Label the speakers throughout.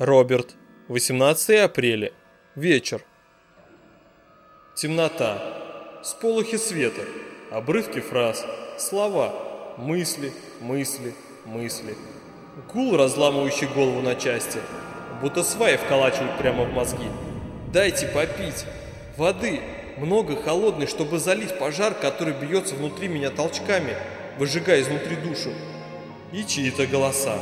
Speaker 1: Роберт. 18 апреля. Вечер. Темнота. Сполохи света. Обрывки фраз. Слова. Мысли, мысли, мысли. Гул, разламывающий голову на части. Будто сваи вколачивают прямо в мозги. Дайте попить. Воды. Много холодной, чтобы залить пожар, который бьется внутри меня толчками, выжигая изнутри душу. И чьи-то голоса.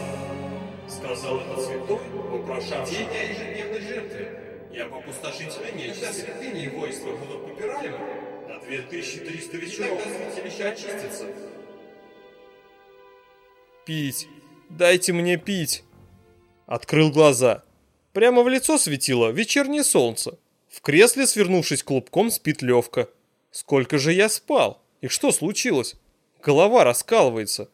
Speaker 2: Сказал этот святой, вопрошавший день ежедневной жертвы. Я по опустошителя нечисти. Когда святыни и войска будут попираемы, на 2300 вечеров святилище очистится.
Speaker 1: Пить. Дайте мне пить. Открыл глаза. Прямо в лицо светило вечернее солнце. В кресле, свернувшись клубком, спит Левка. Сколько же я спал? И что случилось? Голова раскалывается.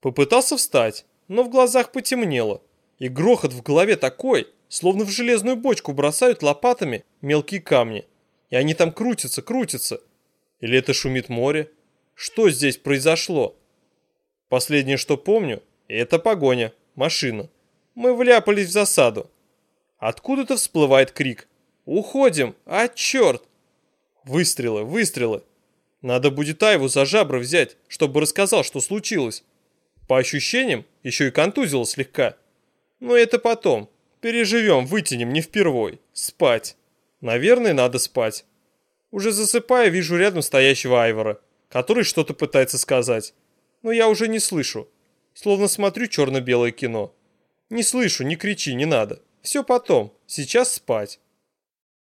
Speaker 1: Попытался встать, но в глазах потемнело. И грохот в голове такой, словно в железную бочку бросают лопатами мелкие камни. И они там крутятся, крутятся. Или это шумит море? Что здесь произошло? Последнее, что помню, это погоня, машина. Мы вляпались в засаду. Откуда-то всплывает крик. «Уходим! А, черт!» Выстрелы, выстрелы. Надо будет Айву за жабры взять, чтобы рассказал, что случилось. По ощущениям, еще и контузило слегка. Но это потом. Переживем, вытянем, не впервой. Спать. Наверное, надо спать. Уже засыпая, вижу рядом стоящего Айвора, который что-то пытается сказать. Но я уже не слышу. Словно смотрю черно-белое кино. Не слышу, не кричи, не надо. Все потом. Сейчас спать.